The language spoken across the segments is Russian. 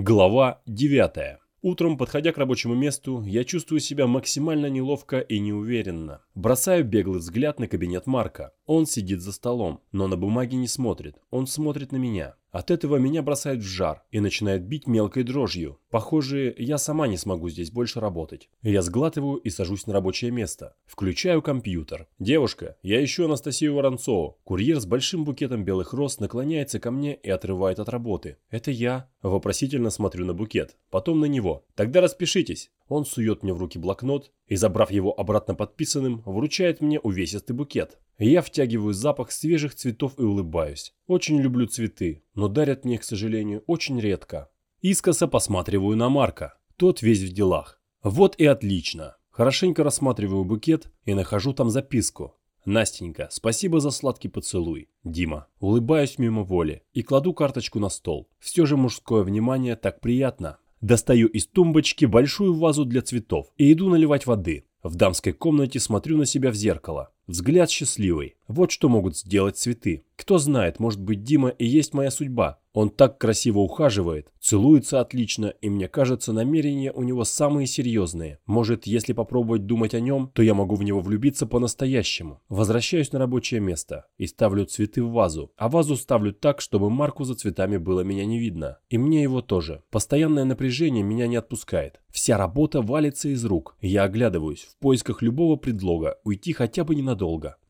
Глава 9. Утром, подходя к рабочему месту, я чувствую себя максимально неловко и неуверенно. Бросаю беглый взгляд на кабинет Марка. Он сидит за столом, но на бумаге не смотрит. Он смотрит на меня. От этого меня бросает в жар и начинает бить мелкой дрожью. Похоже, я сама не смогу здесь больше работать. Я сглатываю и сажусь на рабочее место. Включаю компьютер. «Девушка, я ищу Анастасию Воронцову». Курьер с большим букетом белых роз наклоняется ко мне и отрывает от работы. «Это я». Вопросительно смотрю на букет. Потом на него. «Тогда распишитесь». Он сует мне в руки блокнот и, забрав его обратно подписанным, вручает мне увесистый букет. Я втягиваю запах свежих цветов и улыбаюсь. Очень люблю цветы, но дарят мне, к сожалению, очень редко. Искоса посматриваю на Марка. Тот весь в делах. Вот и отлично. Хорошенько рассматриваю букет и нахожу там записку. Настенька, спасибо за сладкий поцелуй. Дима. Улыбаюсь мимо воли и кладу карточку на стол. Все же мужское внимание так приятно. Достаю из тумбочки большую вазу для цветов и иду наливать воды. В дамской комнате смотрю на себя в зеркало. Взгляд счастливый. Вот что могут сделать цветы. Кто знает, может быть Дима и есть моя судьба. Он так красиво ухаживает, целуется отлично, и мне кажется, намерения у него самые серьезные. Может, если попробовать думать о нем, то я могу в него влюбиться по-настоящему. Возвращаюсь на рабочее место и ставлю цветы в вазу. А вазу ставлю так, чтобы Марку за цветами было меня не видно. И мне его тоже. Постоянное напряжение меня не отпускает. Вся работа валится из рук. Я оглядываюсь в поисках любого предлога уйти хотя бы ненадолго.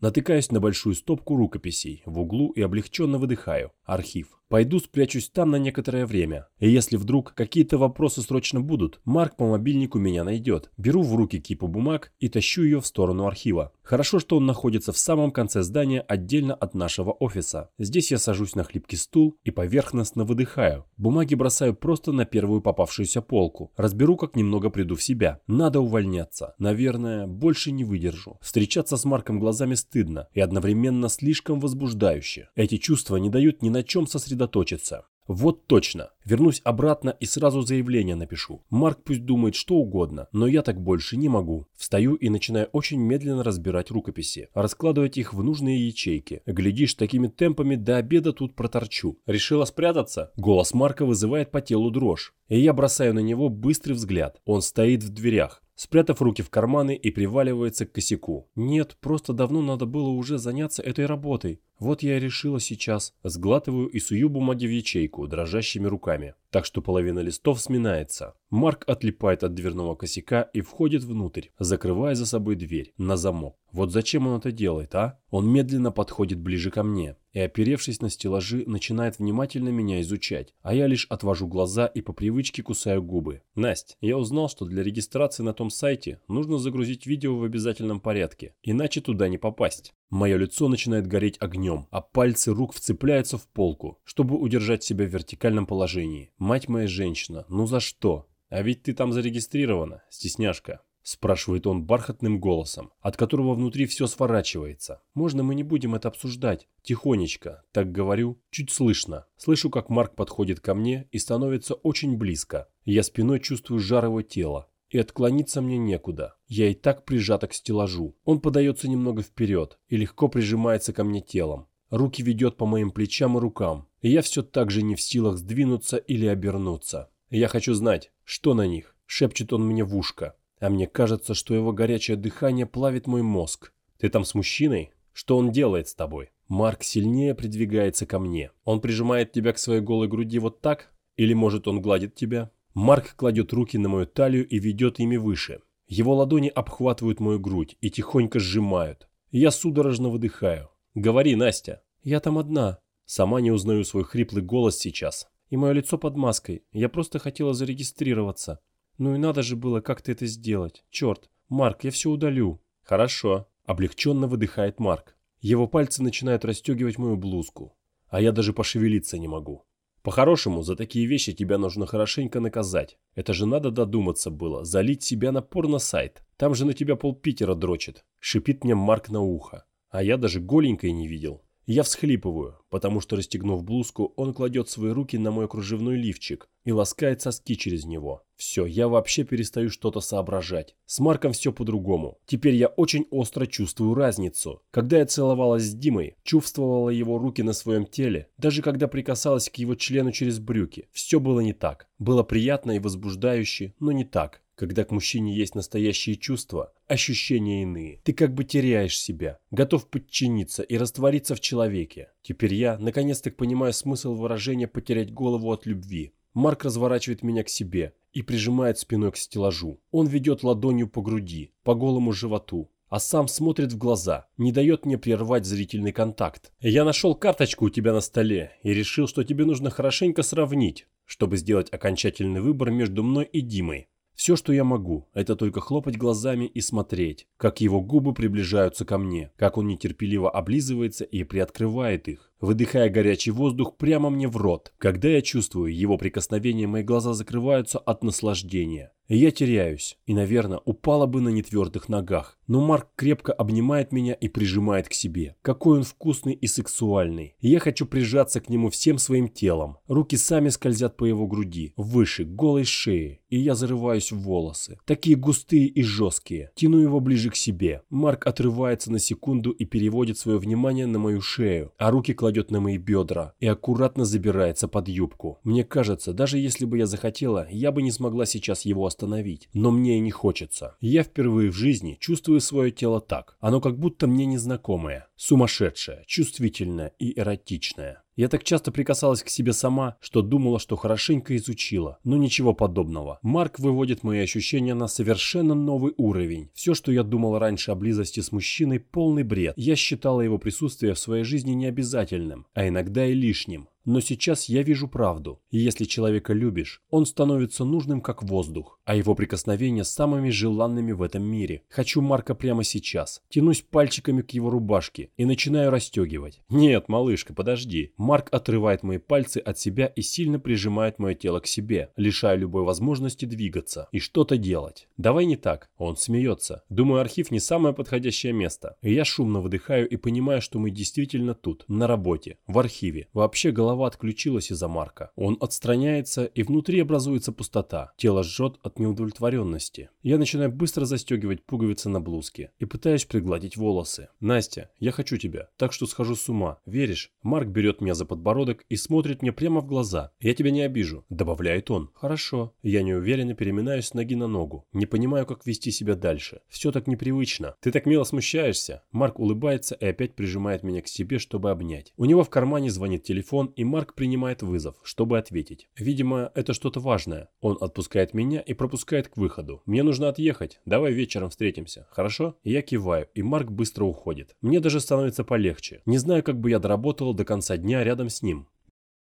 Натыкаюсь на большую стопку рукописей в углу и облегченно выдыхаю. Архив. Пойду спрячусь там на некоторое время. И если вдруг какие-то вопросы срочно будут, Марк по мобильнику меня найдет. Беру в руки кипу бумаг и тащу ее в сторону архива. Хорошо, что он находится в самом конце здания отдельно от нашего офиса. Здесь я сажусь на хлипкий стул и поверхностно выдыхаю. Бумаги бросаю просто на первую попавшуюся полку. Разберу, как немного приду в себя. Надо увольняться. Наверное, больше не выдержу. Встречаться с Марком глазами стыдно и одновременно слишком возбуждающе. Эти чувства не дают ни на чем сосредоточиться сосредоточиться. Вот точно. Вернусь обратно и сразу заявление напишу. Марк пусть думает что угодно, но я так больше не могу. Встаю и начинаю очень медленно разбирать рукописи, раскладывать их в нужные ячейки. Глядишь, такими темпами до обеда тут проторчу. Решила спрятаться? Голос Марка вызывает по телу дрожь. И я бросаю на него быстрый взгляд. Он стоит в дверях спрятав руки в карманы и приваливается к косяку. Нет, просто давно надо было уже заняться этой работой. Вот я решила сейчас. Сглатываю и сую бумаги в ячейку дрожащими руками. Так что половина листов сминается. Марк отлипает от дверного косяка и входит внутрь, закрывая за собой дверь на замок. Вот зачем он это делает, а? Он медленно подходит ближе ко мне и, оперевшись на стеллажи, начинает внимательно меня изучать, а я лишь отвожу глаза и по привычке кусаю губы. Настя, я узнал, что для регистрации на том сайте нужно загрузить видео в обязательном порядке, иначе туда не попасть. Мое лицо начинает гореть огнем, а пальцы рук вцепляются в полку, чтобы удержать себя в вертикальном положении. Мать моя женщина, ну за что? А ведь ты там зарегистрирована, стесняшка. Спрашивает он бархатным голосом, от которого внутри все сворачивается. Можно мы не будем это обсуждать? Тихонечко, так говорю, чуть слышно. Слышу, как Марк подходит ко мне и становится очень близко. Я спиной чувствую жар его тела. И отклониться мне некуда. Я и так прижата к стеллажу. Он подается немного вперед и легко прижимается ко мне телом. Руки ведет по моим плечам и рукам. Я все так же не в силах сдвинуться или обернуться. Я хочу знать, что на них. Шепчет он мне в ушко. А мне кажется, что его горячее дыхание плавит мой мозг. Ты там с мужчиной? Что он делает с тобой? Марк сильнее придвигается ко мне. Он прижимает тебя к своей голой груди вот так? Или может он гладит тебя? Марк кладет руки на мою талию и ведет ими выше. Его ладони обхватывают мою грудь и тихонько сжимают. Я судорожно выдыхаю. «Говори, Настя». «Я там одна». Сама не узнаю свой хриплый голос сейчас. И мое лицо под маской. Я просто хотела зарегистрироваться. Ну и надо же было как-то это сделать. Черт. Марк, я все удалю. Хорошо. Облегченно выдыхает Марк. Его пальцы начинают расстегивать мою блузку. А я даже пошевелиться не могу. По-хорошему, за такие вещи тебя нужно хорошенько наказать. Это же надо додуматься было, залить себя на порно-сайт. Там же на тебя пол Питера дрочит. Шипит мне Марк на ухо. А я даже голенькой не видел. Я всхлипываю, потому что, расстегнув блузку, он кладет свои руки на мой кружевной лифчик и ласкает соски через него. Все, я вообще перестаю что-то соображать. С Марком все по-другому. Теперь я очень остро чувствую разницу. Когда я целовалась с Димой, чувствовала его руки на своем теле, даже когда прикасалась к его члену через брюки. Все было не так. Было приятно и возбуждающе, но не так. Когда к мужчине есть настоящие чувства, ощущения иные. Ты как бы теряешь себя, готов подчиниться и раствориться в человеке. Теперь я, наконец-то, понимаю смысл выражения «потерять голову от любви». Марк разворачивает меня к себе и прижимает спиной к стеллажу. Он ведет ладонью по груди, по голому животу, а сам смотрит в глаза, не дает мне прервать зрительный контакт. Я нашел карточку у тебя на столе и решил, что тебе нужно хорошенько сравнить, чтобы сделать окончательный выбор между мной и Димой. Все, что я могу, это только хлопать глазами и смотреть, как его губы приближаются ко мне, как он нетерпеливо облизывается и приоткрывает их, выдыхая горячий воздух прямо мне в рот. Когда я чувствую его прикосновение, мои глаза закрываются от наслаждения. Я теряюсь и, наверное, упала бы на нетвердых ногах. Но Марк крепко обнимает меня и прижимает к себе. Какой он вкусный и сексуальный. Я хочу прижаться к нему всем своим телом. Руки сами скользят по его груди, выше, голой шеи. И я зарываюсь в волосы. Такие густые и жесткие. Тяну его ближе к себе. Марк отрывается на секунду и переводит свое внимание на мою шею, а руки кладет на мои бедра и аккуратно забирается под юбку. Мне кажется, даже если бы я захотела, я бы не смогла сейчас его остановить, но мне и не хочется. Я впервые в жизни чувствую свое тело так. Оно как будто мне незнакомое, сумасшедшее, чувствительное и эротичное. Я так часто прикасалась к себе сама, что думала, что хорошенько изучила, но ничего подобного. Марк выводит мои ощущения на совершенно новый уровень. Все, что я думала раньше о близости с мужчиной, полный бред. Я считала его присутствие в своей жизни необязательным, а иногда и лишним. Но сейчас я вижу правду. И если человека любишь, он становится нужным как воздух, а его прикосновения самыми желанными в этом мире. Хочу Марка прямо сейчас. Тянусь пальчиками к его рубашке и начинаю расстегивать. Нет, малышка, подожди. Марк отрывает мои пальцы от себя и сильно прижимает мое тело к себе, лишая любой возможности двигаться и что-то делать. Давай не так. Он смеется. Думаю, архив не самое подходящее место. Я шумно выдыхаю и понимаю, что мы действительно тут, на работе, в архиве. Вообще голова голова отключилась из-за Марка. Он отстраняется, и внутри образуется пустота. Тело жжет от неудовлетворенности. Я начинаю быстро застегивать пуговицы на блузке и пытаюсь пригладить волосы. «Настя, я хочу тебя, так что схожу с ума. Веришь?» Марк берет меня за подбородок и смотрит мне прямо в глаза. «Я тебя не обижу», — добавляет он. «Хорошо». Я неуверенно переминаюсь с ноги на ногу. Не понимаю, как вести себя дальше. Все так непривычно. Ты так мило смущаешься. Марк улыбается и опять прижимает меня к себе, чтобы обнять. У него в кармане звонит телефон, и Марк принимает вызов, чтобы ответить. Видимо, это что-то важное. Он отпускает меня и пропускает к выходу. Мне нужно отъехать. Давай вечером встретимся. Хорошо? Я киваю, и Марк быстро уходит. Мне даже становится полегче. Не знаю, как бы я доработал до конца дня рядом с ним.